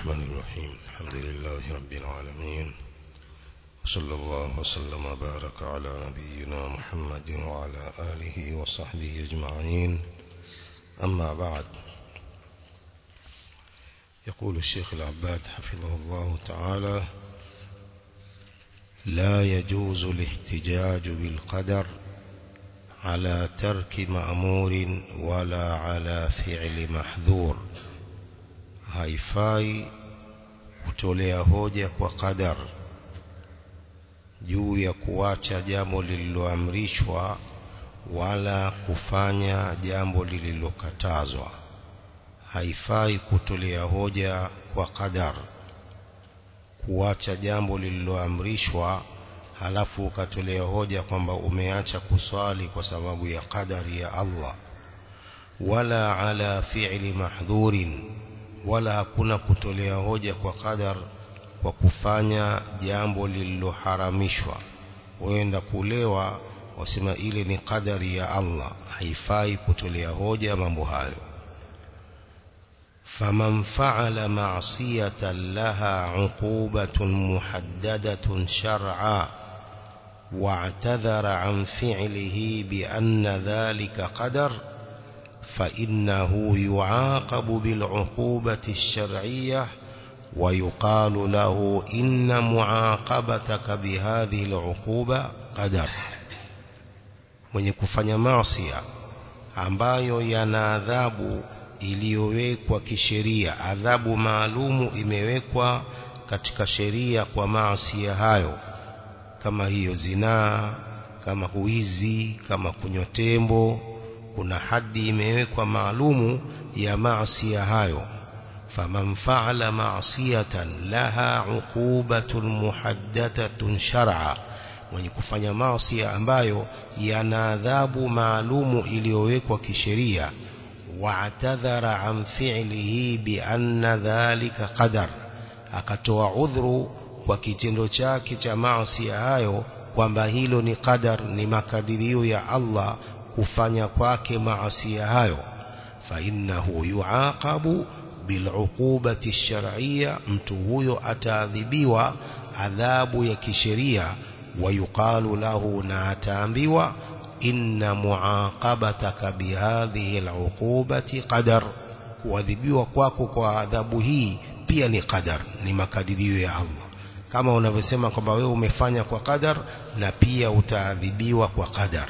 الرحمن الرحيم. الحمد لله رب العالمين. وصلى الله وسلم وبارك على نبينا محمد وعلى آله وصحبه أجمعين. أما بعد. يقول الشيخ العباد حفظه الله تعالى لا يجوز الاحتجاج بالقدر على ترك مأمور ولا على فعل محذور. Haifai kutolea hoja kwa qadar juu ya kuacha jambo lililoamrishwa wala kufanya jambo lililokatazwa. Haifai kutolea hoja kwa qadar kuacha jambo lililoamrishwa halafu ukatolea hoja kwamba umeacha kuswali kwa sababu ya qadari ya Allah. Wala ala fi'li mahdhurin wala hakuna kutolea hoja kwa qadar kwa kufanya jambo lililoharamishwa wenda kulewa wasema ile ni qadari ya Allah haifai kutolea hoja mambo hayo faman fa'ala ma'siyatan laha 'uqubatun muhaddadatun shar'a واعتذر عن فعله بأن ذلك قدر فإنه يعاقب بالعقوبة الشرعية ويقال له إن معاقبتك بهذه العقوبة قدر mwenye kufanya maasiya ambayo yana adhabu iliyowekwa kisheria adhabu maalumu imewekwa katika sheria kwa maasiya hayo kama hiyo zinaa kama huizi kama kunywa tembo كنا حدي imewekwa maalumu يا معصية هايو فمن فعل معصية لها عقوبة محددة شرعا ويكفني معصية أمبايو يناذاب معلوم إليويك وكشرية واعتذر عن فعله بأن ذلك قدر أكتو عذر وكتنو شاكت معصية آيو ومهيل قدر لمكدريو يا الله kufanya kwake maasiya hayo fa innahu yuaqabu bil'uqubati shar'iyya mtu huyo ataadhibiwa adhabu ya kisheria wayuqalu lahu na ataambiwa inna muaqabataka bihadhihi al'uqubati qadar kuadhibiwa kwako kwa adhabu hii pia ni qadar ni makadirio ya Allah kama unavyosema kwamba wewe umefanya kwa qadar na pia utaadhibiwa kwa qadar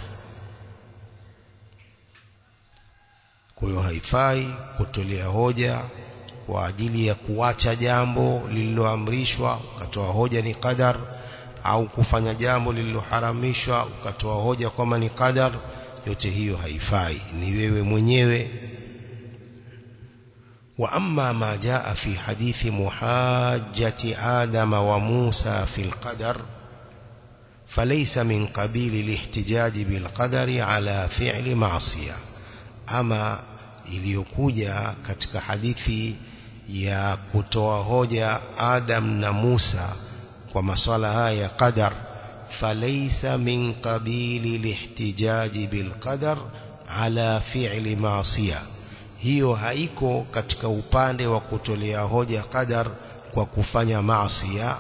kwa hiyo haifai kutolea hoja kwa ajili ya kuacha jambo lililoamrishwa ukatoa hoja ni qadar au kufanya jambo lililoharamishwa ukatoa hoja kwamba ni qadar yote hiyo haifai ni wewe mwenyewe وأما ما جاء في حديث محاجة آدم وموسى في القدر فليس من قبيل الاحتجاج بالقدر على فعل معصية أما iliyokuja katika hadithi ya kutoa hoja Adam na Musa kwa maswala haya ya qadar falaysa min qabili lihtijaji bilqadar ala fi'li ma'siyah hiyo haiko katika upande wa kutolea hoja qadar kwa kufanya maasiya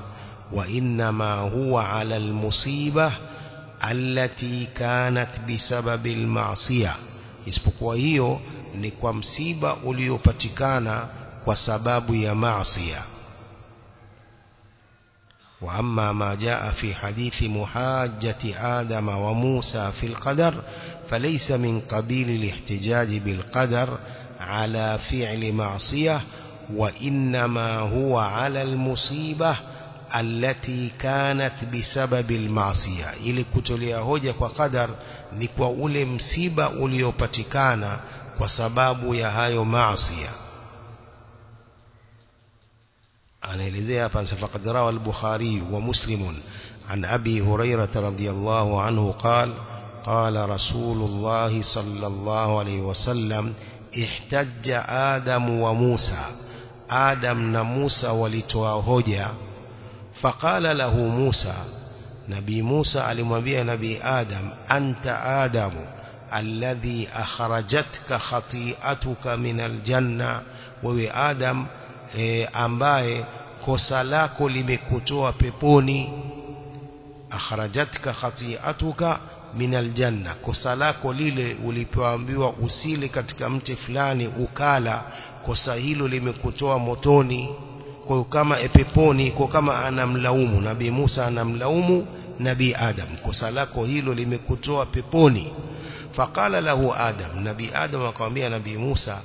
wa inma huwa ala almusiba allati kanat bisababi almaasiya isipokuwa hiyo ni kwa msiba uliopatikana kwa sababu ya maasiya. واما ما جاء في حديث محاجة آدم وموسى في القدر فليس من قبيل الاحتجاج بالقدر على فعل معصية وإنما هو على المصيبة التي كانت بسبب المعصية kutolea hoja kwa qadar ni kwa ule msiba uliopatikana kwa sababu ya hayo maasiya anaelezea hapa faqad rawa al-Bukhari wa Muslim an Abi Hurairah radhiyallahu anhu qala qala Rasulullah sallallahu alayhi wasallam احتج آدم وموسى آدم وموسى walitoa hoja فقال له موسى نبي موسى alimwambia nabii Adam anta Adam alladhi akhrajatka khati'atuka min aljanna wewe Adam e, ambaye kosa lako limekutoa peponi. Akhrajatka khati'atuka min aljanna kosa lako lile ulipoambiwa usile katika mti fulani ukala kosa hilo limekutoa motoni. Kwa kama epeponi kwa kama anamlaumu nabii Musa anamlaumu nabii Adam kosa lako hilo limekutoa peponi فقال له آدم نبي آدم وقام نبي موسى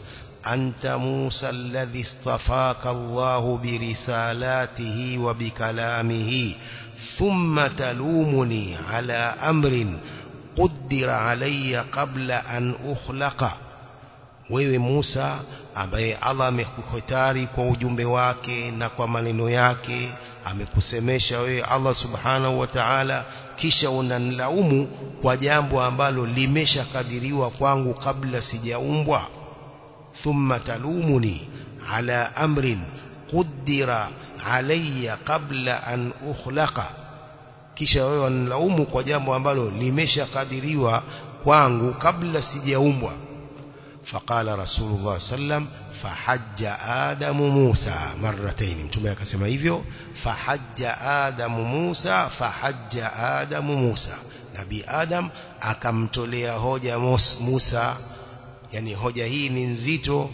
أنت موسى الذي اصطفاك الله برسالاته وبكلامه ثم تلومني على أمر قدر علي قبل أن أخلق. وي موسى أبي الله مكتاري كو جنبواك نقوى ملنوياك أمي كسميشا الله سبحانه وتعالى kisha unanilaumu kwa jambo ambalo limeshakadiriwa kwangu kabla sijaumbwa thumma talumuni ala amrin qaddara alayya qabla an ukhlaqa kisha wewe unilaumu kwa jambo ambalo limeshakadiriwa kwangu kabla sijaumbwa فقال رسول الله صلى الله عليه وسلم فحج آدم موسى. مرتين. تبعك سمعيفيو فحج آدم موسى فحج آدم موسى. نبي آدم أكمتلي هوجا موسى. يعني هوجا هي ننزيتو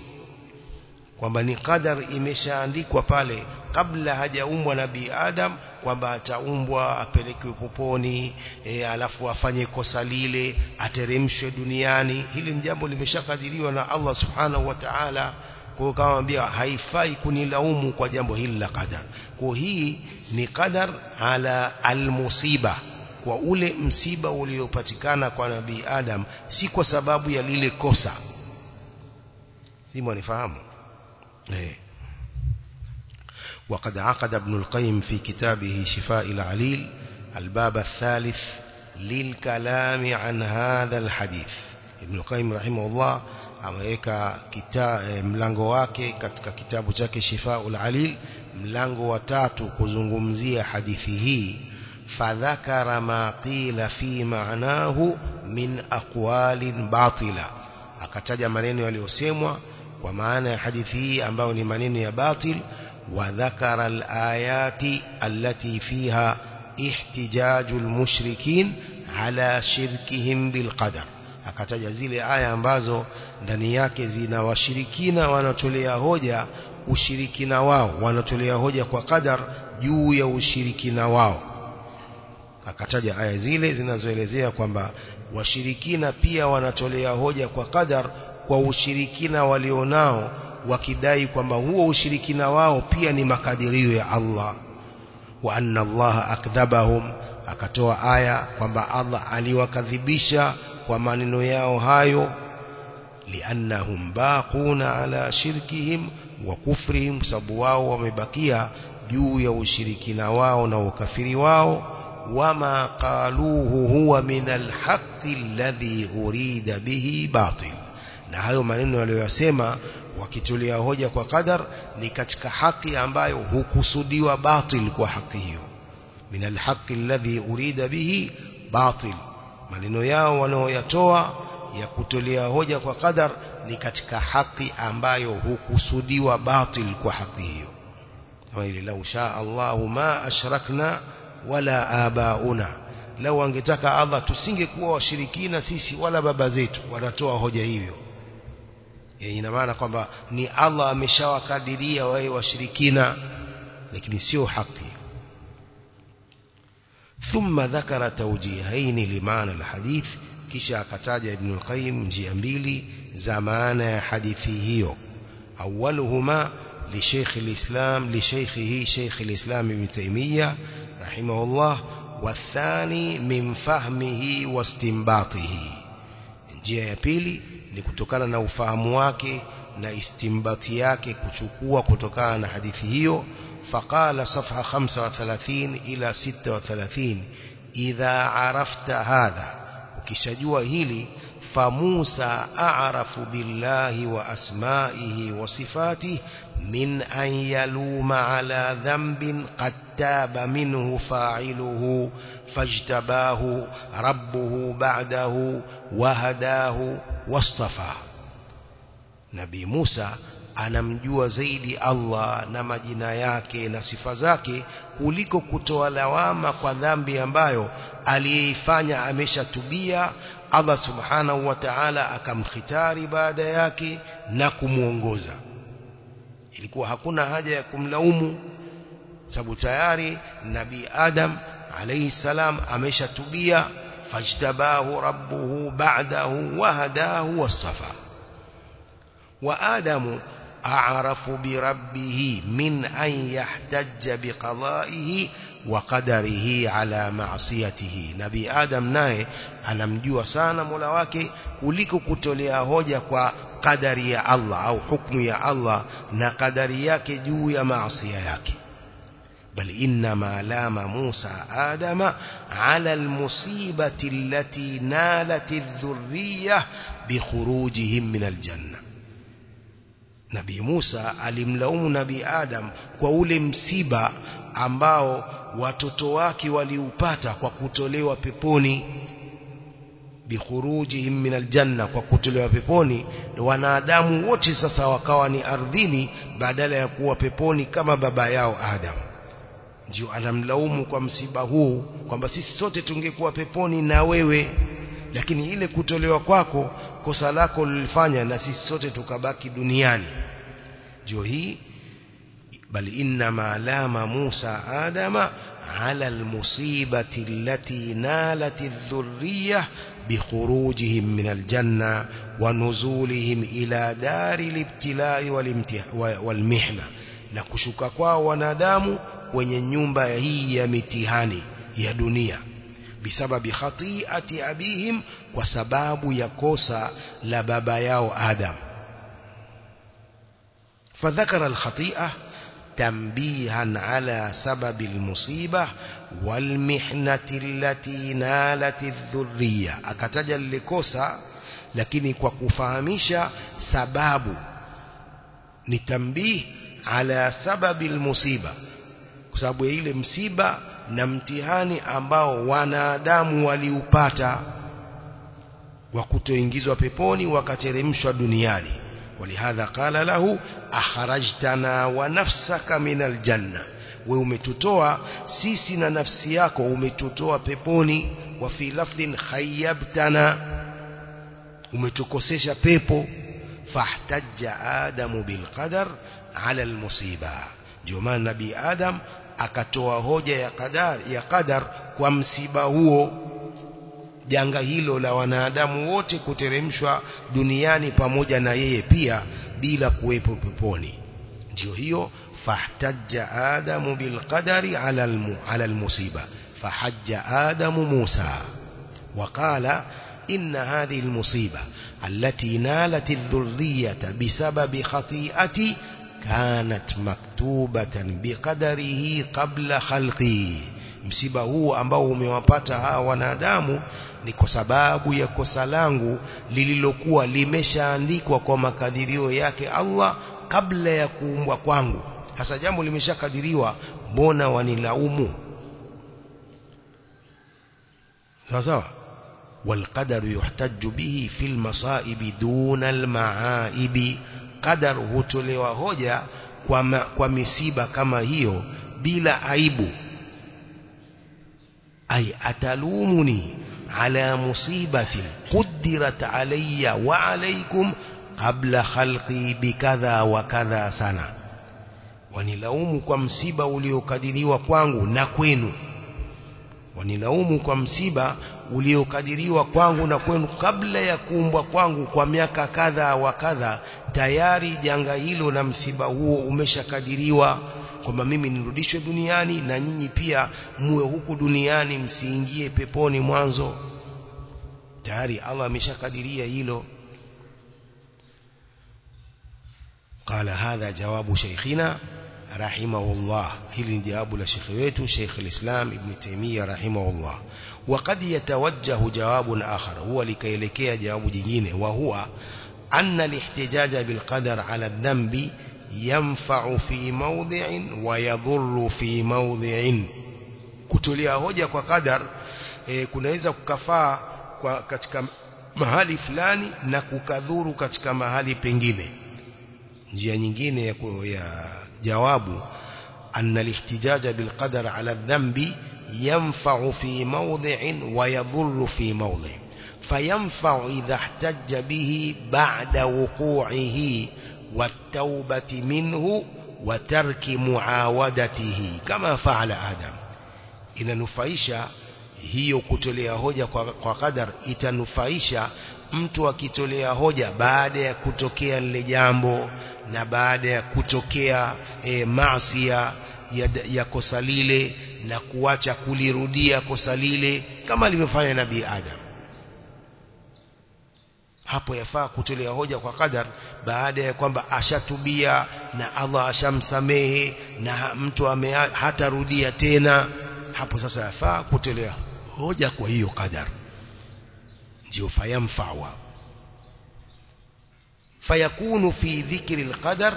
وما نقدر إمشان لك وقال قبل هجأ أم ونبي آدم kwamba ataumbwa apelekwe poponi e, alafu afanye kosa lile ateremshwe duniani. Hili ni jambo limeshakadiriwa na Allah subhanahu wa ta'ala. Kwa hiyo kama ambia haifai kunilaumu kwa jambo hili la qadar. Kwa hii ni qadar ala almusiba kwa ule msiba uliopatikana kwa nabii Adam si kwa sababu ya lile kosa. Simu anifahamu eh وقد عقد ابن القيم في كتابه شفاء العليل الباب الثالث للكلام عن هذا الحديث ابن القيم رحمه الله ameweka mlango wake katika kitabu chake Shifaul Alil mlango wa tatu kuzungumzia hadithi hii fadhakara ma qila fi ma'nahu min aqwalin batila akataja maneno yaliyosemwa kwa maana ya hadithi hii ambayo ni maneno ya batil وذكر الآيات التي فيها احتجاج المشركين على شركهم بالقدر ndani yake zina washirikina wanatolea hoja ushirikina wao wanatolea hoja kwa qadar juu ya ushirikina wao akataja aya zile zinazoelezea kwamba washirikina pia wanatolea hoja kwa qadar kwa ushirikina walionao wakidai kwamba huo ushirikina wao pia ni makadirio ya Allah wa anna Allah akdhabahum akatoa aya kwamba Allah aliwakadhibisha kwa maneno yao hayo liannahum baquna ala shirkihim wa kufrihim sababu wao wamebakia juu ya ushirikina wao na ukafiri wao wama qaluhu huwa min alhaqqi alladhi urida bihi batil na hayo maneno waliyosema wakitolea hoja kwa qadar ni katika haki ambayo hukusudiwa batil kwa haki hiyo min alhaqi alladhi urida bihi batil maneno yao wanaoyatoa ya kutolea hoja kwa qadar ni katika haki ambayo hukusudiwa batil kwa haki hiyo kama ile lau shaa Allahu ma ashrakna wala abauna lau angetaka Allah tusingekuwa washirikina sisi wala baba zetu wanatoa hoja hiyo ina maana kwamba ni Allah ameshawakadiria wao washirikina lakini sio haki ثم ذكر توجيهين لمعنى الحديث kisha akataja ibn al-qayyim njia mbili za maana ya hadithi hiyo awwaluhuma li shaykh al-islam li shaykhihi shaykh al-islam ibn taymiyyah rahimahullah والثاني من فهمه واستنباطه njia ya pili ni kutokana na ufahamu wake na istimbati yake kuchukua kutokana na hadithi hiyo faqala safha 35 ila 36 idha arafta hadha ukishajua hili famusa a'rafu billahi wa asma'ihi wa sifatihi min an yaluma ala dhanbin qad taba minhu fa'iluhu fajtabahu rabbuhu wastafa Nabii Musa anamjua zaidi Allah na majina yake na sifa zake kuliko kutoa lawama kwa dhambi ambayo aliyeifanya ameshatubia Allah subhanahu wa ta'ala akamkhitari baada yake na kumuongoza ilikuwa hakuna haja ya kumlaumu sababu tayari nabii Adam alayhi salam ameshatubia فاجتباه ربه بعده وهداه والصفا. وآدم أعرف بربه من أن يحتج بقضائه وقدره على معصيته. نبي آدم ناي أنا جوا سانا ملواكي كلك كتليا هوجك قدري يا الله أو حكم يا الله نقدرياك جوا معصياك يا بل إنما لام موسى آدم على المصيبة التي نالت الذرية بخروجهم من الجنة نبي موسى alimlaumu nabii Adam kwa ule msiba ambao watoto wake waliupata kwa kutolewa peponi bikhurujihim min aljanna kwa kutolewa peponi wanadamu wote sasa wakawa ni ardhini badala ya kuwa peponi kama baba yao Adam ndio anamlaumu kwa msiba huu kwamba sisi sote tungekuwa peponi na wewe lakini ile kutolewa kwako kosa lako lilifanya na sisi sote tukabaki duniani ndio hii bal inna ma lama Musa Adama ala almusibati allati nalat adh-dhurriyyah min aljanna wa nuzulihim ila dari al-ibtilai wal-mihna na kushuka kwao wanadamu kwenye nyumba hii ya mitihani ya dunia bisababi khati'ati abihim kwa sababu ya kosa la baba yao Adam فذكر الخطيئة تنبيها على سبب المصيبة والمحنة التي نالت الذرية lakini kwa kufahamisha sababu ni tambih ala sababi almusiba kwa sababu ya ile msiba na mtihani ambao wanadamu waliupata wa kutoingizwa peponi wakateremshwa duniani walihadha qala lahu akharajtana wa nafsaka min aljanna we umetutoa sisi na nafsi yako umetutoa peponi wa fi lafdhin khayyabtana umetukosesha pepo fahtajja adamu bilqadar ala almusiba ndio maana nabii adam akatoa hoja ya qadar ya qadar kwa msiba huo janga hilo la wanadamu wote kuteremshwa duniani pamoja na yeye pia bila kuwepo peponi ndio hiyo fahtajja adamu bilqadari ala ala almusiba fahajja adamu musa وقال إن هذه المصيبة التي نالت الذرية بسبب خطيئتي كانت مكتوبة بقدره قبل خلقي msiba huu ambao umewapata hawa wanadamu ni kwa sababu ya kosa langu lililokuwa limeshaandikwa kwa makadirio yake Allah kabla ya kuumbwa kwangu hasa jambo limeshakadiriwa mbona wanilaumu sawa sawa والقدر يحتج به في المصائب دون المعائب قدر hutolewa hoja kwa, ma, kwa misiba kama hiyo bila aibu ay atalumuni على مصيبة قدرت علي وعليكم قبل خلقي بكذا وكذا سنة wanilaumu kwa msiba uliokadiriwa kwangu na kwenu wanilaumu kwa msiba uliokadiriwa kwangu na kwenu kabla ya kuumbwa kwangu kwa miaka kadha wa kadha tayari janga hilo na msiba huo umeshakadiriwa kwamba mimi nirudishwe duniani na nyinyi pia muwe huku duniani msiingie peponi mwanzo tayari Allah ameshakadiria hilo قال هذا جواب شيخنا رحمه الله hili ni jawabu la shekhi wetu Sheikh al-Islam Ibn Taymiyyah rahimahullah وقد يتوجه جواب آخر هو لكيلekea jawabu jingine وهو أن الاحتجاج بالقدر على الذنب ينفع في موضع ويضر في موضع kutulia hoja kwa qadar e, kunaweza mahali fulani na kukadhuru katika mahali pengine njia nyingine ya, ya jawabu أن الاحتجاج بالقدر على الذنب ينفع في موضع ويضر في موضع فينفع إذا احتج به بعد وقوعه والتوبة منه وترك معاودته كما فعل آدم inanufaisha hiyo kutolea hoja kwa, kwa qadar itanufaisha mtu akitolea hoja baada ya kutokea lile jambo na baada ya kutokea e, maasia ya, ya kosa lile na kuacha kulirudia kosa lile kama alivyofanya nabii Adam hapo yafaa kutolea hoja kwa qadar baada ya kwamba ashatubia na Allah ashamsamehe na mtu hatarudia tena hapo sasa yafaa kutolea hoja kwa hiyo qadar ndio fayamfawa فيكون في ذكر القدر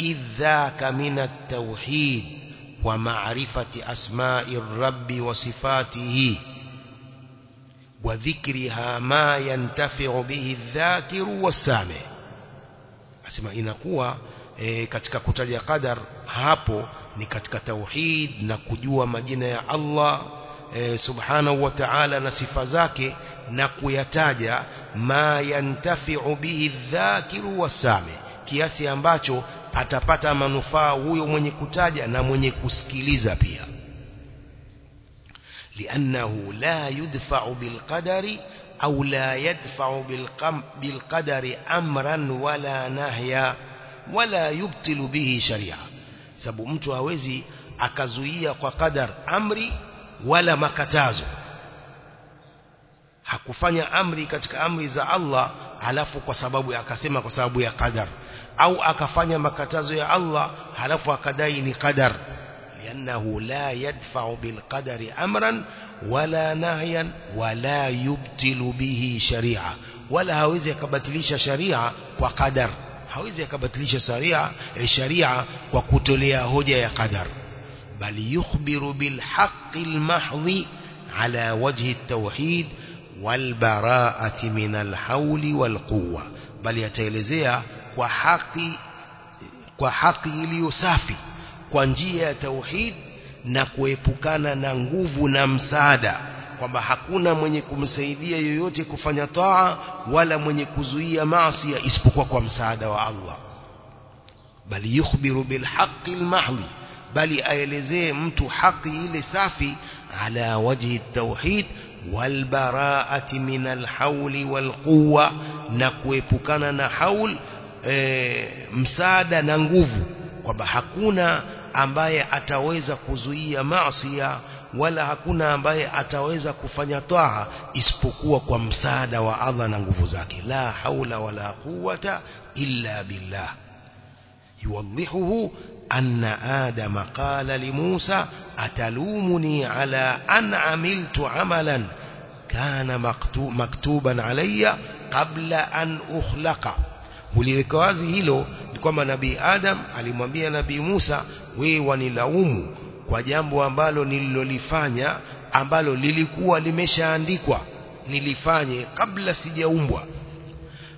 إذ ذاك من التوحيد ومعرفة أسماء الرب وصفاته wadhikriha ma yantafi'u bihi dhakiru wasame asema inakuwa e, katika kutaja qadar hapo ni katika tauhid na kujua majina ya Allah e, subhanahu wa ta'ala na sifa zake na kuyataja ma yantafi'u bihi dhakiru wasami kiasi ambacho atapata manufaa huyo mwenye kutaja na mwenye kusikiliza pia. لأنه لا يدفع بالقدر أو لا يدفع بالقدر أمرا ولا نهيا ولا يبطل به شريعة. سبو متو هوزي أكزوية وقدر أمري ولا مكتاز حكفني أمري كتك أمري ذا الله halafu kwa sababu ya akasema kwa sababu ya qadar. Au akafanya makatazo ya Allah halafu akadai لأنه لا يدفع بالقدر أمرا ولا نهيا ولا يبتل به شريعة. ولا هاوزي كبتلش شريعة وقدر. هاوزي كبتلش شريعة شريعة وكتلي يا قدر. بل يخبر بالحق المحض على وجه التوحيد والبراءة من الحول والقوة. بل يتلزيها وحقي وحقي ليسافي. Kwa njia ya tauhid na kuepukana na nguvu na msaada kwamba hakuna mwenye kumsaidia yoyote kufanya taa wala mwenye kuzuia maasi isipokuwa kwa msaada wa Allah bali yukhbiru bil haqqi al mahdhi bali aelezee mtu haki ile safi ala wajhi tauhid والبراءة من الحول والقوة نكوepukana na haul e, msaada na nguvu kwamba hakuna ambaye ataweza kuzuia maasiya wala hakuna ambaye ataweza kufanya taa isipokuwa kwa msaada wa Allah na nguvu zake la haula wala quwwata illa billah yuwadhihuhu أن آدم قال لموسى أتلومني على أن عملت عملا كان مكتوبا علي قبل أن أخلق uliweka wazi hilo ni kwamba nabii Adam alimwambia nabii Musa wewe wanilaumu kwa jambo ambalo nililolifanya ambalo lilikuwa limeshaandikwa nilifanye kabla sijaumbwa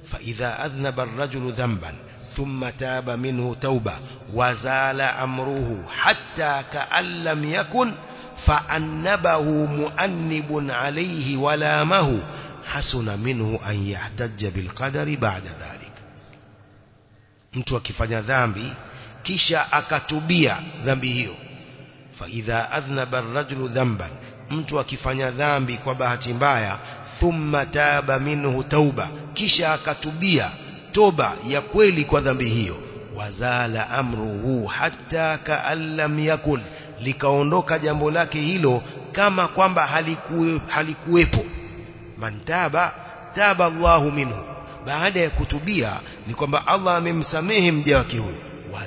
fa idha adhnaba ar-rajulu dhanban ثم تاب منه توبة وزال أمره حتى كأن لم يكن فأنبه مؤنب عليه ولامه حسن منه أن يحتج بالقدر بعد ذلك mtu akifanya dhambi kisha akatubia dhambi hiyo faidha adhnaba arrajulu dhanban mtu akifanya dhambi kwa bahati mbaya thumma taba minhu tauba kisha akatubia toba ya kweli kwa dhambi hiyo wazala amruhu hatta kaan lam yakun likaondoka jambo lake hilo kama kwamba halikuwe, halikuwepo man taba taba Allahu minhu baada ya kutubia ni kwamba Allah amemsamehe mja wake huyo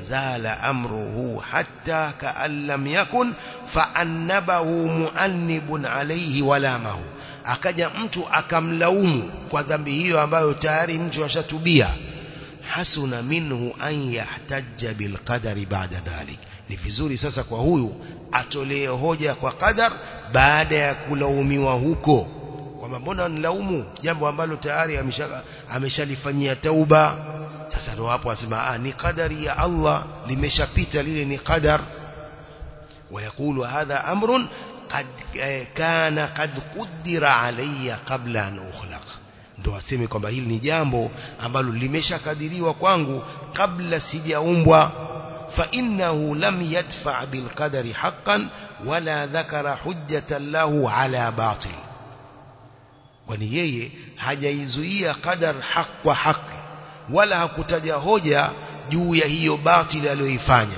wazala amruhu hatta kaan lam yakun faannabahu muannibun alayhi walamahu akaja mtu akamlaumu kwa dhambi hiyo ambayo tayari mtu ashatubia hasuna minhu an yahtajja bilqadari baada dhalik ni vizuri sasa kwa huyu atolee hoja kwa qadar baada ya kulaumiwa huko kwamba mbona nilaumu jambo ambalo tayari ameshalifanyia tauba sasa ndio hapo asema ah ni qadari ya Allah limeshapita lile ni qadar ويقول هذا أمر قد كان قد قدر علي قبل أن أخلق ndio aseme kwamba hili ni jambo ambalo limeshakadiriwa kwangu kabla sijaumbwa fa innahu lam yadfa bil qadari haqqan wala dhakara hujjatan lahu ala batil kwani yeye hajaizuia qadar haq kwa haki wala hakutaja hoja juu ya hiyo batili aliyoifanya.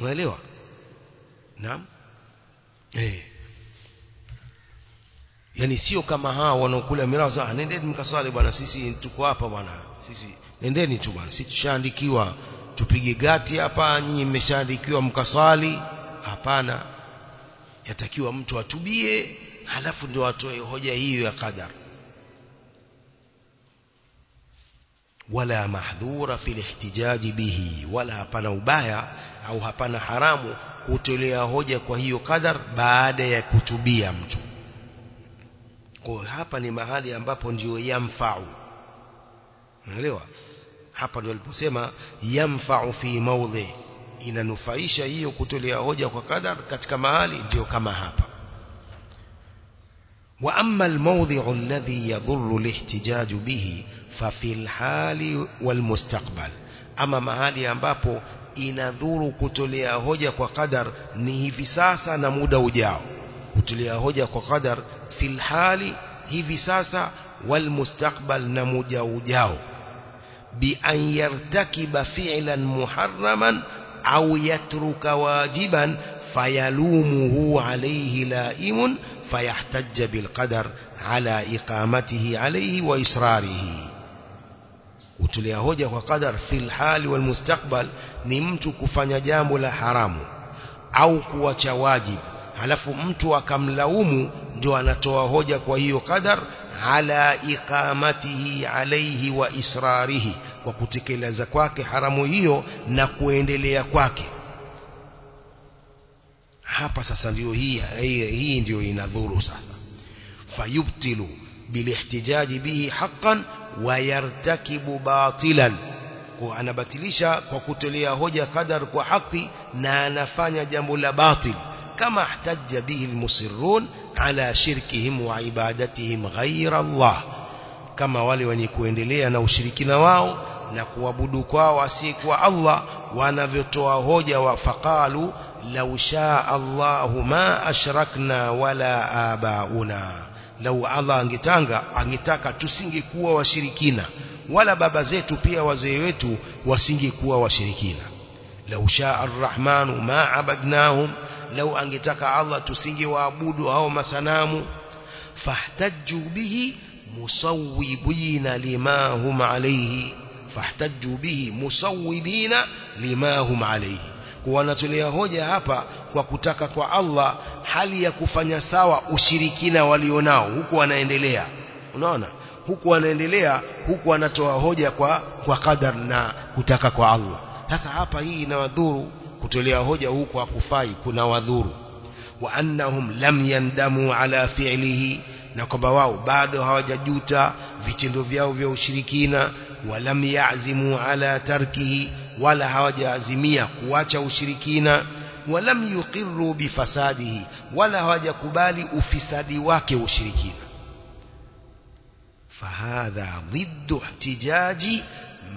Unaelewa? Naam. Eh. Yani sio kama hao wanaokula miraza ah nendeni mkasali bwana sisi tuko hapa bwana sisi nendeni tu bwana sisi tushaandikiwa tupige gati hapa nyinyi mmeshaandikiwa mkasali hapana. Yatakiwa mtu atubie halafu ndio atoe hoja hiyo ya qadar wala mahdhura fil ihtijaji bihi wala hapana ubaya au hapana haramu kutolea hoja kwa hiyo qadar baada ya kutubia mtu kwa hapa ni mahali ambapo ndio yamfau unaelewa hapa ndio aliposema yamfau fi mawdhi inanufaisha hiyo kutolea hoja kwa qadar katika mahali ndio kama hapa وأما الموضع الذي يضر الاحتجاج به ففي الحال والمستقبل أما mahali ambapo inadhuru kutolea hoja kwa qadar ni hivi sasa na muda ujao kutolea hoja kwa qadar fil hali hivi sasa wal mustakbal na muda ujao bi an yartakiba fi'lan muharraman au yatruka wajiban fayalumuhu alayhi laimun فيحتج بالقدر على إقامته عليه وإصراره kutolea hoja kwa qadar fil hali wal mustakbal ni mtu kufanya jambo la haramu au kuacha wajib halafu mtu akamlaumu ndio anatoa hoja kwa hiyo qadar ala iqamatihi alayhi wa israrihi kwa kutekeleza kwake haramu hiyo na kuendelea kwake hapa sasa ndio hii hii, ndio inadhuru sasa fayubtilu bilihtijaji bihi haqqan wa yartakibu batilan kwa anabatilisha kwa kutolea hoja kadar kwa haki na anafanya jambo la batil kama ihtajja bihi almusirrun ala shirkihim wa ibadatihim ghayra Allah kama wale wenye kuendelea na ushirikina wao na kuabudu kwao asiyekuwa Allah wanavyotoa hoja wa faqalu لو شاء الله ما أشركنا ولا آباؤنا. لو الله أنجتانغا أنجتاكا تسنجي كوا وشركينا ولا بابا زيتو بيا وزيويتو وسنجي كوا وشركينا لو شاء الرحمن ما عبدناهم لو أنجتاكا الله تسنجي وابودو أو سنامو فاحتجوا به مصوبين لما هم عليه فاحتجوا به مصوبين لما هم عليه wanatolea hoja hapa kwa kutaka kwa Allah hali ya kufanya sawa ushirikina walionao huku wanaendelea. Unaona? Huku wanaendelea huku wanatoa hoja kwa kwa qadar na kutaka kwa Allah. Sasa hapa hii inawadhuru kutolea hoja huku hakufai kuna wadhuru. Wa annahum lam yandamu ala fi'lihi na kwamba wao bado hawajajuta vitendo vyao vya ushirikina wa lam ya'zimu ala tarkihi wala hawajaazimia kuacha ushirikina walam yuqirru bifasadihi wala hawajakubali ufisadi wake ushirikina fahadha ضد احتجاج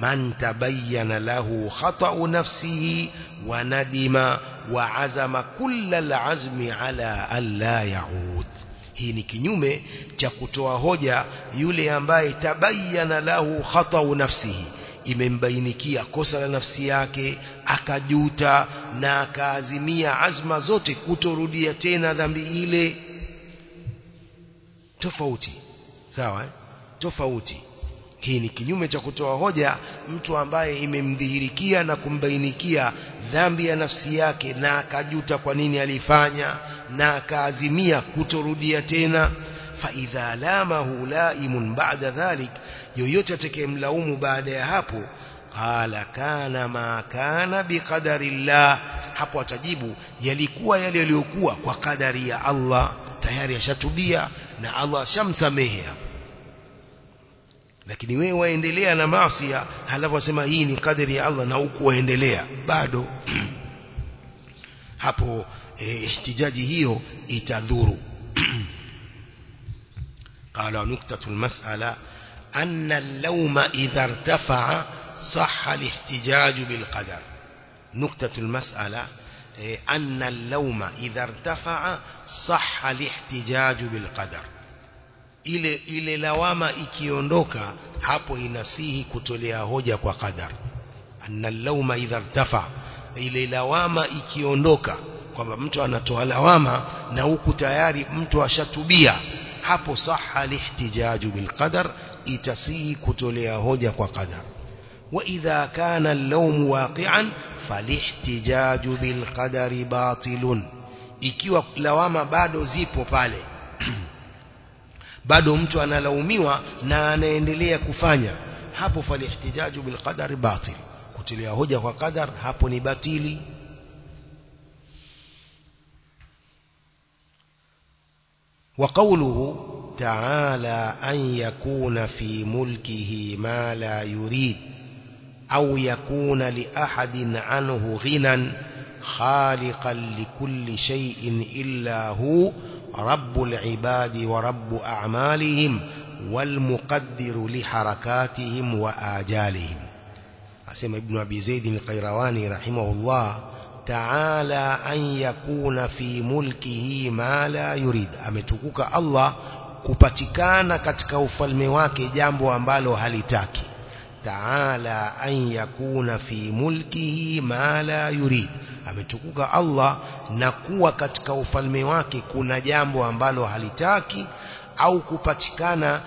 من تبين له خطأ نفسه وندم وعزم كل العزم على ألا يعود hii ni kinyume cha kutoa hoja yule ambaye tabayana lahu khatau nafsihi imembainikia kosa la nafsi yake akajuta na akaazimia azma zote kutorudia tena dhambi ile. Tofauti sawa eh? tofauti. Hii ni kinyume cha kutoa hoja mtu ambaye imemdhihirikia na kumbainikia dhambi ya nafsi yake na akajuta kwa nini alifanya na akaazimia kutorudia tena. Fa idha lamahu laimun ba'da dhalik yoyote atakayemlaumu baada ya hapo qala kana ma kana biqadarillah hapo atajibu yalikuwa yale yaliyokuwa kwa kadari ya Allah tayari ashatubia na Allah ashamsamehe lakini wewe waendelea na maasi halafu wasema hii ni kadri ya Allah na huku waendelea bado hapo eh, ihtijaji hiyo itadhuru قال نكتة المسألة أن اللوم إذا ارتفع صح الاحتجاج بالقدر نقطة المسألة إيه، أن اللوم إذا ارتفع صح الاحتجاج بالقدر ile lawama ikiondoka hapo inasihi kutolea hoja قدر. أن اللوم إذا ارتفع ile lawama ikiondoka kwamba mtu anatoa lawama na huku ممتو أشاتو بيا هابو صح الاحتجاج بالقدر itasihi kutolea hoja kwa wa idha kana al-lawm waqi'an falihtijaju bilqadari batilun ikiwa lawama bado zipo pale bado mtu analaumiwa na anaendelea kufanya hapo falihtijaju bilqadari batil kutilia hoja kwa qadar hapo ni batili وقوله تعالى أن يكون في ملكه ما لا يريد أو يكون لأحد عنه غنى خالقا لكل شيء إلا هو رب العباد ورب أعمالهم والمقدر لحركاتهم وآجالهم. أسمى ابن أبي زيد القيرواني رحمه الله تعالى أن يكون في ملكه ما لا يريد. ametukuka Allah kupatikana katika ufalme wake jambo ambalo halitaki. Taala an yakuna fi mulkihi ma la yurid. Ametukuka Allah na kuwa katika ufalme wake kuna jambo ambalo halitaki au kupatikana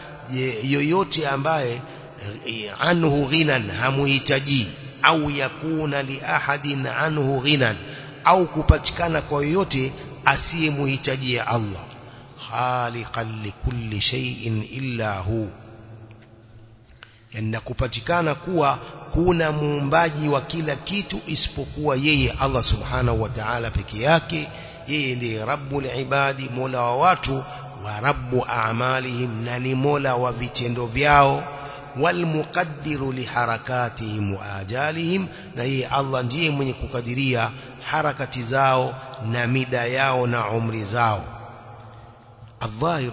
yoyote ambaye anhu ghinan hamuhitaji أو يكون لأحد عنه غنى au kupatikana kwa yoyote asiyemuhitajia Allah خالقا لكل شيء إلا هو. يعني kupatikana kuwa kuna muumbaji wa kila kitu isipo isipokuwa yeye الله سبحانه وتعالى peke yake yeye رب العباد mola wa watu ورب أعمالهم naye mola wa vitendo vyao والمقدر لحركاتهم وآجالهم نهي الله نجيه من يكو حركة زاو نمدى ياو نعمر زاو الظاهر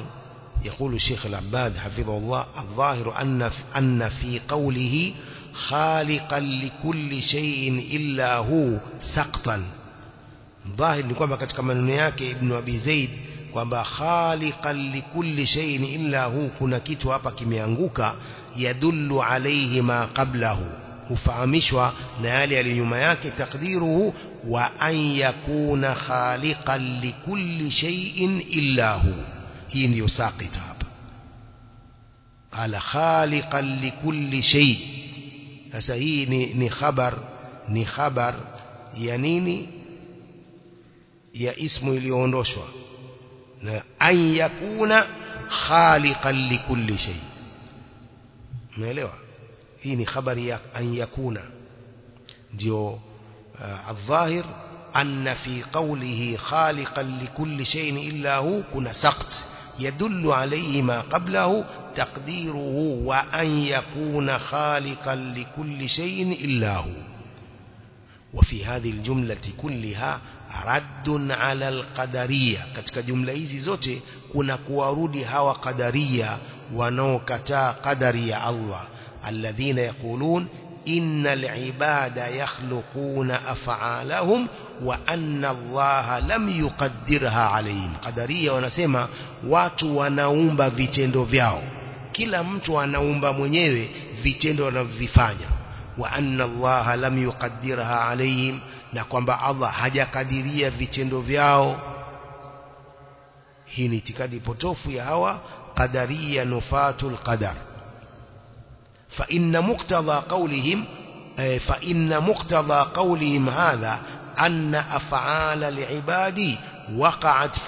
يقول الشيخ العباد حفظه الله الظاهر أن أن في قوله خالقا لكل شيء إلا هو سقطا. الظاهر ظاهر لكما كتكما نياك ابن أبي زيد كما خالقا لكل شيء إلا هو كنا كتو أبا كميانغوكا يدل عليه ما قبله. هفهمشوا نالي لنياك تقديره وأن يكون خالقا لكل شيء إلا هو. Hii ndiyo saqita hapa ala khaliqan likulli shay sasa hii ni, ni khabar ni khabar ya nini ya ismu iliyoondoshwa na an yakuna khaliqan likulli shay umeelewa hii ni habari ya an yakuna ndio الظاهر أن في قوله خالقا لكل شيء إلا هو كنا سقط يدل عليه ما قبله تقديره وأن يكون خالقا لكل شيء إلا هو. وفي هذه الجملة كلها رد على القدرية. كتك جملة إيزي زوتي كنا كواردها وقدرية ونوكتا قدرية الله. الذين يقولون إن العباد يخلقون أفعالهم وأن الله لم يقدرها عليهم. قدرية ونسيما watu wanaumba vitendo vyao kila mtu anaumba mwenyewe vitendo wanavyofanya wa anna Allah lam yuqaddirha alayhim na kwamba Allah hajakadiria vitendo vyao hii ni itikadi potofu ya hawa qadaria nufatul qadar fa inna muqtada qawlihim fa inna muqtada qawlihim hadha anna af'ala li'ibadi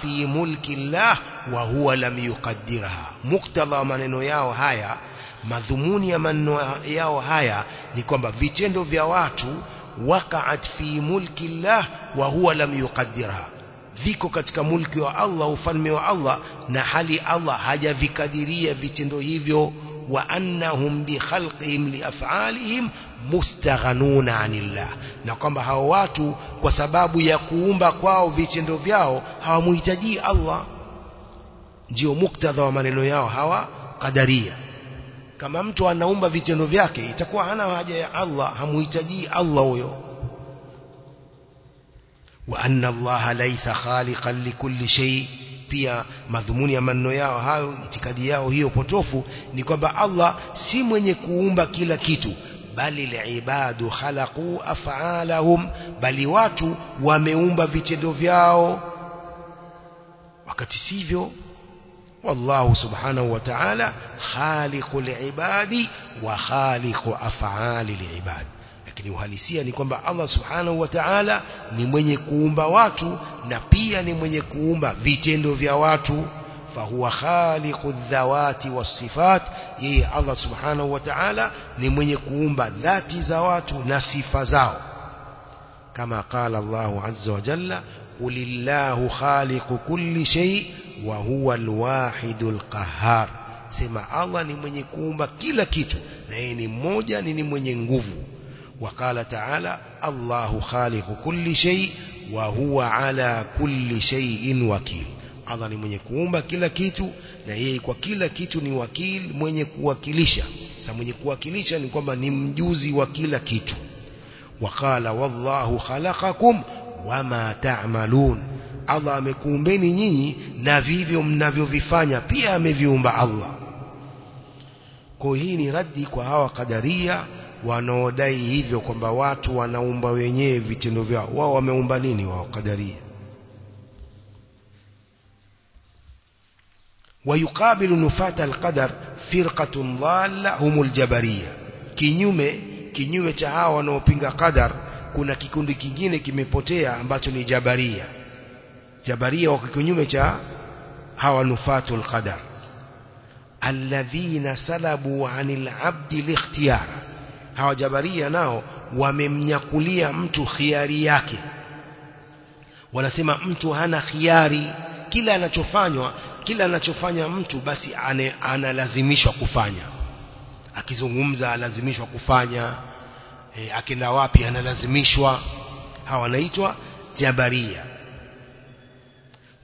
fi mulki Allah wa huwa lam yuqaddirha muqtada maneno yao haya madhumuni ya maneno yao haya ni kwamba vitendo vya watu waqa'at fi mulki Allah wa huwa lam yuqaddirha viko katika mulki wa Allah ufalme wa Allah na hali Allah hajavikadiria vitendo hivyo wa annahum bi khalqihim li af'alihim mustaghanuna anillah na kwamba hao watu kwa sababu ya kuumba kwao vitendo vyao hawamhitaji Allah. Ndio muktadha wa maneno yao hawa kadaria kama mtu anaumba vitendo vyake itakuwa hana haja ya Allah hamuhitaji Allah huyo. Wa anna Allah laysa khaliqan likulli shay. Pia madhumuni ya maneno yao hayo itikadi yao hiyo potofu ni kwamba Allah si mwenye kuumba kila kitu liibadu khalaqu af'alahum bali watu wameumba vitendo vyao wakati sivyo والله سبحانه وتعالى خالق العباد وخالق أفعال العباد lakini uhalisia ni kwamba Allah subhanahu wa ta'ala ni mwenye kuumba watu na pia ni mwenye kuumba vitendo vya watu فهو خالق الذوات والصفات. يي الله سبحانه وتعالى لمن يقوم بذات ذوات نصف ذو كما قال الله عز وجل قل الله خالق كل شيء وهو الواحد القهار سمع الله لمن يقوم بكل كتو نيني موجة نيني من وقال تعالى الله خالق كل شيء وهو على كل شيء وكيل Allah ni mwenye kuumba kila kitu na yeye kwa kila kitu ni wakil mwenye kuwakilisha. Sasa mwenye kuwakilisha ni kwamba ni mjuzi wa kila kitu. Waqala wallahu khalaqakum wama ta'malun. Allah amekuumbeni nyinyi na vivyo mnavyovifanya pia ameviumba Allah. Kwa hii ni raddi kwa hawa kadaria wanaodai hivyo kwamba watu wanaumba wenyewe vitendo vyao. Wao wameumba nini wao kadaria ويقابل نفاة القدر فرقة ضالة هم الجبرية kinyume kinyume cha hawa wanaopinga qadar kuna kikundi kingine kimepotea ambacho ni jabaria jabaria wako kinyume cha hawa nufatul qadar alladhina salabu anil abdi likhtiyara hawa jabaria nao wamemnyakulia mtu khiari yake wanasema mtu hana khiari kila anachofanywa kila anachofanya mtu basi ane, analazimishwa kufanya. Akizungumza alazimishwa kufanya. E, akenda wapi analazimishwa. Hawa wanaitwa jabaria.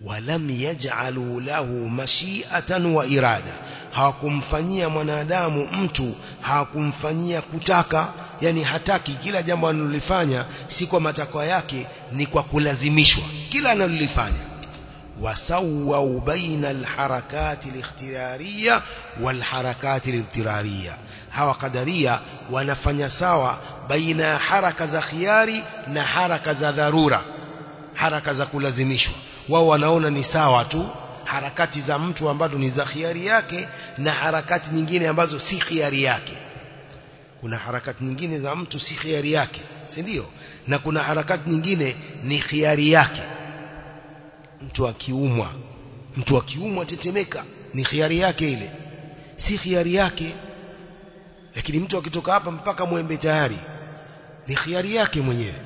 Walam yaj'alu lahu mashi'atan wa irada. Hawakumfanyia mwanadamu mtu hawakumfanyia kutaka. Yani hataki. Kila jambo analolifanya si kwa matakwa yake ni kwa kulazimishwa. Kila analolifanya wasawwa baina alharakati alikhtiyariyya walharakati alidtirariyya hawa kadaria wanafanya sawa baina ya haraka za khiari na haraka za dharura haraka za kulazimishwa wao wanaona ni sawa tu harakati za mtu ambazo ni za khiari yake na harakati nyingine ambazo si khiari yake kuna harakati nyingine za mtu si khiari yake si ndio na kuna harakati nyingine ni khiari yake mtu akiumwa. Mtu akiumwa tetemeka. Ni khiari yake ile. Si khiari yake. Lakini mtu akitoka hapa mpaka mwembe tayari ni khiari yake mwenyewe.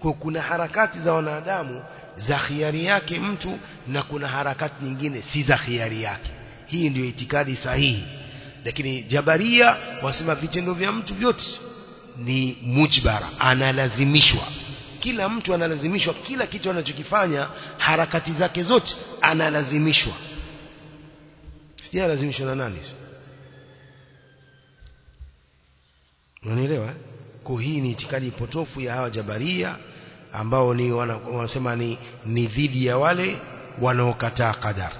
Kwa kuna harakati za wanadamu za khiari yake mtu na kuna harakati nyingine si za khiari yake. Hii ndio itikadi sahihi. Lakini jabaria wasema vitendo vya mtu vyote ni mujbara analazimishwa kila mtu analazimishwa kila kitu anachokifanya harakati zake zote analazimishwa sija lazimishwa na nani unanielewa eh? kwa hii ni itikadi potofu ya hawa jabaria ambao ni wanasema ni, ni dhidi ya wale wanaokataa qadar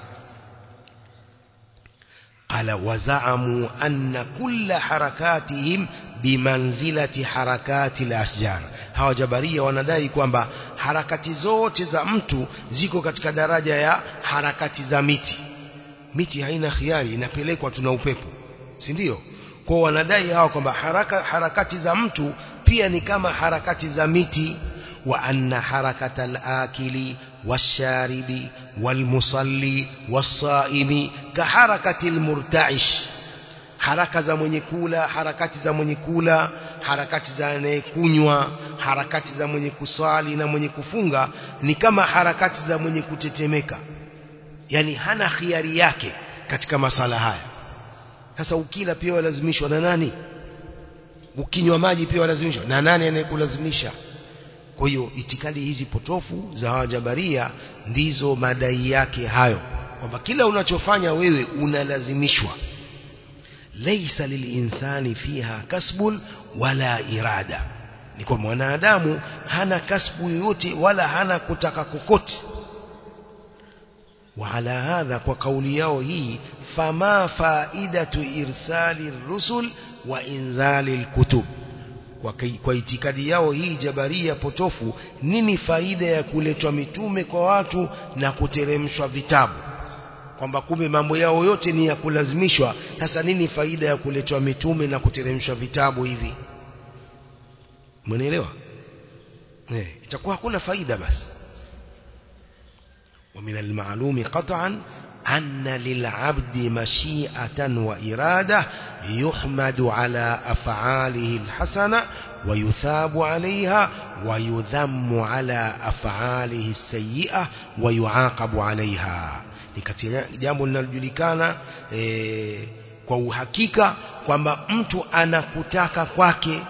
qala wazaamu anna kulla harakatihim bimanzilati harakati al-ashjar hawajabaria wanadai kwamba harakati zote za mtu ziko katika daraja ya harakati za miti. Miti haina khiari inapelekwa tuna upepo si ndio? Kwa wanadai hawa kwamba haraka, harakati za mtu pia ni kama harakati za miti. Wa anna harakata al-akili washaribi walmusalli wasaimi ka harakati al-murta'ish haraka za mwenye kula harakati za mwenye kula harakati za anayekunywa harakati za mwenye kuswali na mwenye kufunga ni kama harakati za mwenye kutetemeka. Yani hana khiari yake katika masala haya. Sasa ukila pia walazimishwa na nani? Ukinywa maji pia lazimishwa na nani anayekulazimisha? Kwa hiyo itikadi hizi potofu za wajabaria ndizo madai yake hayo. Kwamba kila unachofanya wewe unalazimishwa. Laysa lilinsani fiha kasbun wala irada ni kwa mwanadamu hana kasbu yoyote wala hana kutaka kokote وعلى هذا وقولي هي فما فائدة إرسال الرسل وإنزال الكتب kwa itikadi yao hii jabaria potofu nini faida ya kuletwa mitume kwa watu na kuteremshwa vitabu kwamba kumbe mambo yao yote ni ya kulazimishwa sasa nini faida ya kuletwa mitume na kuteremshwa vitabu hivi Mnaelewa eh itakuwa hakuna faida basi. ومن المعلوم قطعا أن للعبد مشيئة وإرادة يحمد على أفعاله الحسنة ويثاب عليها ويذم على أفعاله السيئة ويعاقب عليها jambo linalojulikana e, kwa uhakika kwamba mtu anakutaka kwake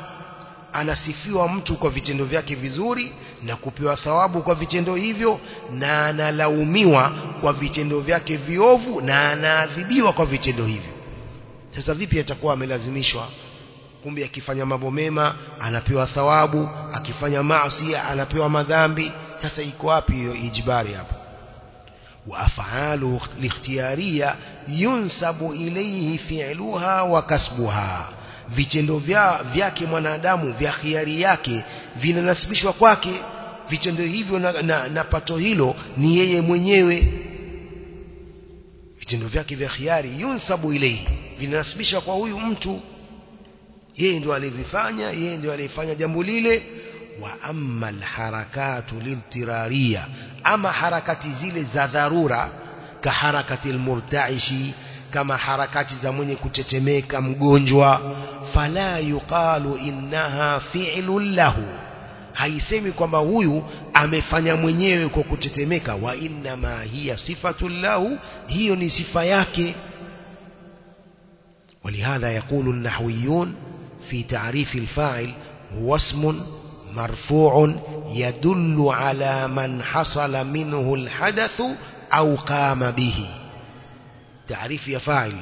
anasifiwa mtu kwa vitendo vyake vizuri na kupewa thawabu kwa vitendo hivyo na analaumiwa kwa vitendo vyake viovu na anaadhibiwa kwa vitendo hivyo. Sasa vipi atakuwa amelazimishwa? Kumbe akifanya mambo mema anapewa thawabu akifanya maasi anapewa madhambi. Sasa iko wapi hiyo ijibari hapo? Wa af'alu likhtiyariya yunsabu ilayhi fi'luha wa kasbuha vitendo vya vyake mwanadamu vya khiari yake vinanasibishwa kwake. Vitendo hivyo na, na, na pato hilo ni yeye mwenyewe. Vitendo vyake vya khiari yunsabu ilayhi vinanasibishwa kwa huyu mtu. Yeye ndio alivifanya yeye ndio alifanya jambo lile. Wa amma alharakatu liltirariya ama harakati zile za dharura ka harakati almurtaishi kama harakati za mwenye kutetemeka mgonjwa fala yuqalu innaha fi'lun lahu haisemi kwamba huyu amefanya mwenyewe kwa kutetemeka wa inna ma hiya sifatun lahu hiyo ni sifa yake ولهذا يقول النحويون في تعريف الفاعل هو اسم مرفوع يدل على من حصل منه الحدث أو قام به تعريف فاعل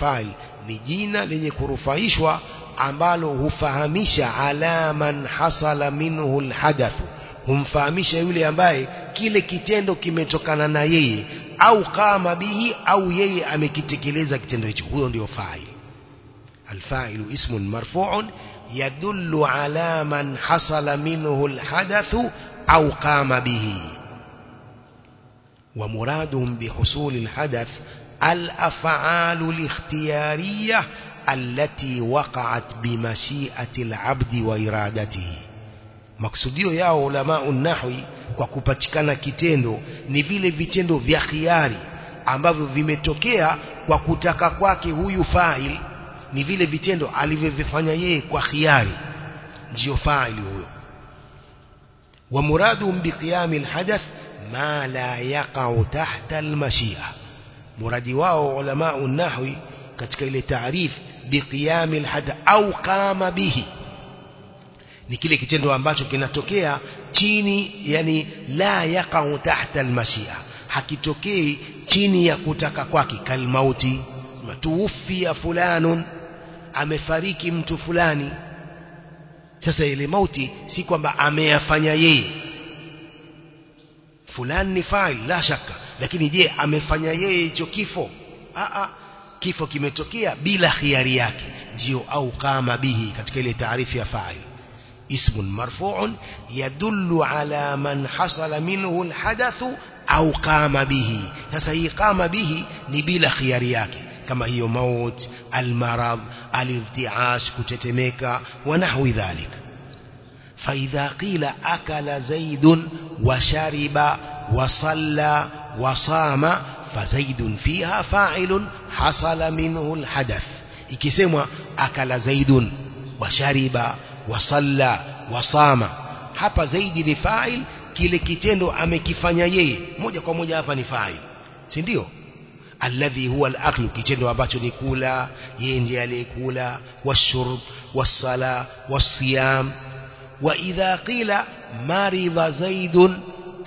fa'il ni jina lenye kurufaishwa ambalo hufahamisha ala man hasala minhu alhadath humfahamisha yule ambaye kile kitendo kimetokana na yeye au kama bihi au yeye amekitekeleza kitendo hicho huyo ndio fa'il الفاعل اسم مرفوع يدل على من حصل منه الحدث أو قام به ومرادهم بحصول الحدث الأفعال الاختيارية التي وقعت بمشيئة العبد وإرادته maksudio yao ulamau nahwi kwa kupatikana kitendo ni vile vitendo vya khiari ambavyo vimetokea kwa kutaka kwake huyu fa'il ni vile vitendo alivyovifanya yeye kwa khiari ndio fa'il huyo wa muradu biqiyam alhadath ma la yaqa'u tahta almashi'a muradi wao ulama nahwi katika ile taarif biqiyam alhadath au qama bihi ni kile kitendo ambacho kinatokea chini yani la yaqa'u tahta almashi'a hakitokei chini ya kutaka kwake kalmauti tuwufia fulanun amefariki mtu fulani sasa ile mauti si kwamba ameyafanya yeye fulani ni fa'il la shaka lakini je amefanya yeye hicho kifo a a kifo kimetokea bila khiari yake ndio au kama bihi katika ile taarifu ya fa'il اسم مرفوع يدل على من حصل منه الحدث أو قام به sasa hii qama bihi ni bila khiari yake kama hiyo maut almarad alirtiash kutetemeka wa nahwi dhalik فإذا قيل أكل زيد وشرب وصلى وصام فزيد فيها فاعل حصل منه الحدث. يكسموا أكل زيد وشرب وصلى وصام. حب زيد لفاعل كل كتنو أمكفن يي موجة كموجة فاعل. سنديو الذي هو الأكل كتنو أباتو نيكولا ينجي عليكولا والشرب والصلاة والصيام. وإذا قيل مرض زيد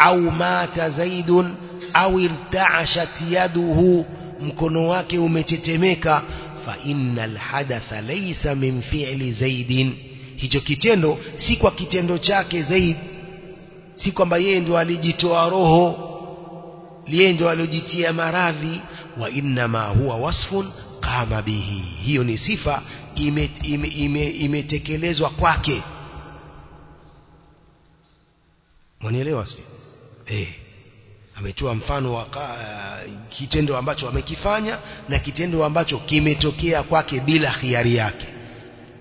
أو مات زيد au irtaashat yaduhu mkono wake umetetemeka fa innal hadatha laysa min fi'li zaidin. Hicho kitendo si kwa kitendo chake zaid si kwamba yeye ndio alijitoa roho yeye ndio alojitia maradhi wa innama huwa wasfun qama bihi. Hiyo ni sifa imetekelezwa ime, ime, ime kwake. Mwanielewa si? Eh ametoa mfano wa uh, kitendo ambacho amekifanya na kitendo ambacho kimetokea kwake bila khiari yake.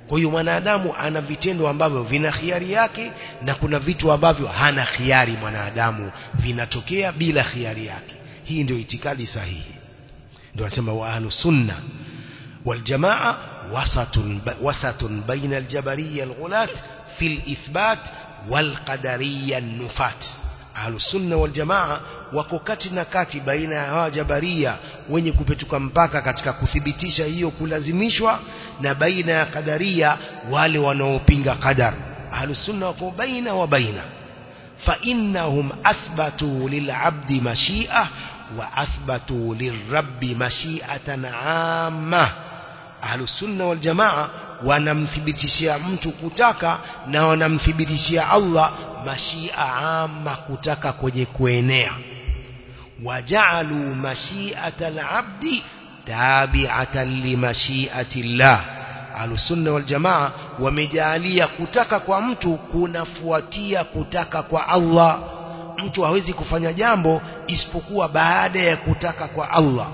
Kwa hiyo mwanadamu ana vitendo ambavyo vina khiari yake na kuna vitu ambavyo hana khiari mwanadamu vinatokea bila khiari yake. Hii ndio itikadi sahihi. Ndio anasema wa ahlus sunna wal jamaa wasatun wasatun baina al jabariyya al ghulat fil ithbat wal qadariyya an nufat. Ahlus sunna wal jamaa wako kati na kati baina ya hawa jabaria wenye kupetuka mpaka katika kuthibitisha hiyo kulazimishwa na baina ya kadaria wale wanaopinga kadar. Ahlusunna wako baina wa baina. Innahum athbatu lil'abdi mashi'a wa athbatu lirabbi mashi'atan 'amma ahlusunna wal jamaa wanamthibitishia mtu kutaka na wanamthibitishia Allah mashia ama kutaka kwenye kuenea وجعلوا مشيئة العبد تابعة لمشيئة الله السنة والجماعة ومجالية kutaka kwa mtu kunafuatia kutaka kwa Allah mtu hawezi kufanya jambo isipokuwa baada ya kutaka kwa Allah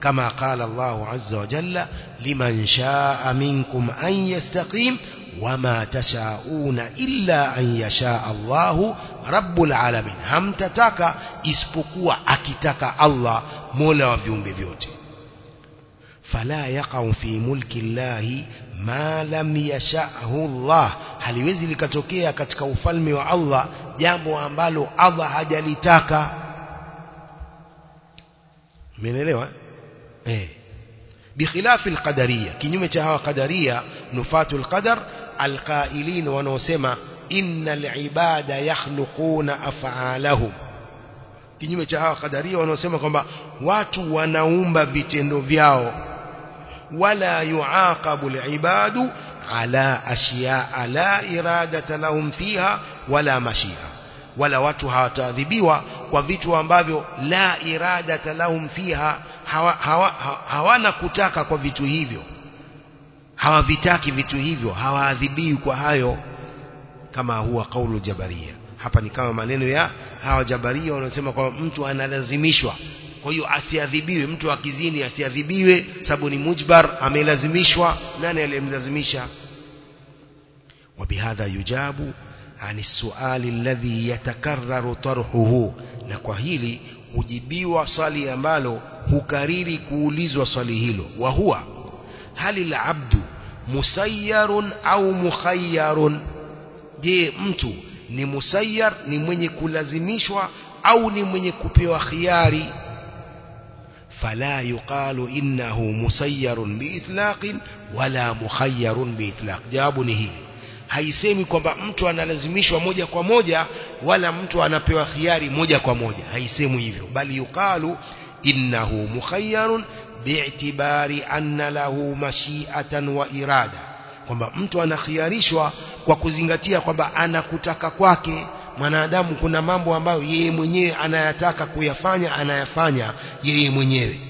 kama qala Allah azza wa jalla liman shaa minkum an yastaqim وما تشاءون إلا أن يشاء الله رب العالمين. هم تتاكا إسبقوا أكتاكا الله مولا وفيوم بذيوت فلا يقع في ملك الله ما لم يشاءه الله. هل يوزي لكتوكيا كتك وفلم الله جامو أمبالو الله هجالي تاكا من الوا إيه. بخلاف القدرية. كنيمة هوا قدرية نفات القدر alqailin wanaosema innal ibada yakhluquna af'alahum kinyume cha hawa qadaria wanaosema kwamba watu wanaumba vitendo vyao wala yuaqabu alibadu ala ashiya la iradata lahum fiha wala mashia wala watu hawataadhibiwa kwa vitu ambavyo la iradata lahum fiha hawa, hawa, hawana kutaka kwa vitu hivyo hawavitaki vitu hivyo hawaadhibiwi kwa hayo kama huwa kaulu jabaria hapa ni kama maneno ya hawa jabaria wanasema kwamba mtu analazimishwa kwa hiyo asiadhibiwe mtu akizini asiadhibiwe sababu ni mujbar amelazimishwa nani aliyemlazimisha وبهذا يجاب عن السؤال الذي يتكرر طرحه na kwa hili hujibiwa swali ambalo hukariri kuulizwa swali hilo wa huwa hali al-abdu musayyarun au mukhayyarun? Je mtu ni musayyar ni mwenye kulazimishwa au ni mwenye kupewa khiari? Fala yuqalu innahu musayyarun biitlaqin wala mukhayyarun biitlaq. Jawabu ni hili haisemi kwamba mtu analazimishwa moja kwa moja wala mtu anapewa khiari moja kwa moja. Haisemi hivyo. Bali yuqalu innahu mukhayyarun bi'tibari anna lahu mashi'atan wa irada kwamba mtu anakhiarishwa kwa kuzingatia kwamba anakutaka kwake mwanadamu kuna mambo ambayo yeye mwenyewe anayataka kuyafanya anayafanya yeye mwenyewe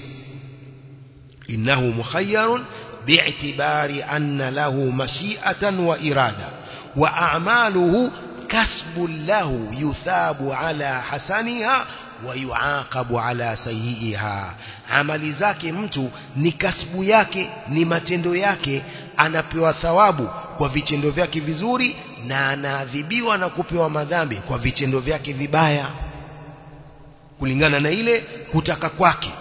innahu mukhayyarun bi'tibari anna lahu mashi'atan wa irada wa a'maluhu kasbun lahu yuthabu ala hasaniha wa yuaqabu ala sayyi'iha amali zake mtu ni kasbu yake ni matendo yake anapewa thawabu kwa vitendo vyake vizuri na anaadhibiwa na kupewa madhambi kwa vitendo vyake vibaya. Kulingana na ile kutaka kwake.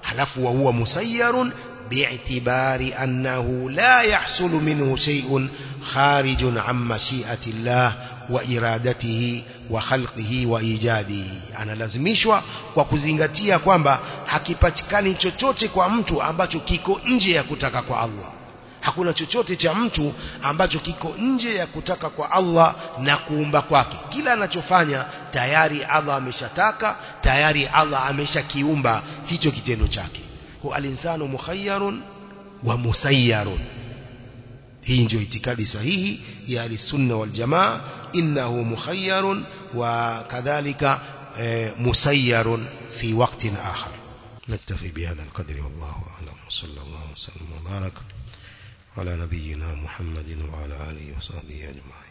Halafu wa huwa musayyarun bi'tibari annahu la yahsulu minhu shay'un kharijun an mashi'ati Allah wa iradatihi wa khalqihi wa ijadihi analazimishwa kwa kuzingatia kwamba hakipatikani chochote kwa mtu ambacho kiko nje ya kutaka kwa Allah. Hakuna chochote cha mtu ambacho kiko nje ya kutaka kwa Allah na kuumba kwake. Kila anachofanya tayari Allah ameshataka tayari Allah ameshakiumba hicho kitendo chake. Kwa alinsanu mukhayyarun wa musayyarun. Hii ndio itikadi sahihi ya alisunna waljamaa wal jamaa. Innahu mukhayyarun wa kadhalika musayyarun fi waqtin akhar نكتفي بهذا القدر والله أعلم. صلى الله وسلم وبارك على نبينا محمد وعلى آله وصحبه أجمعين.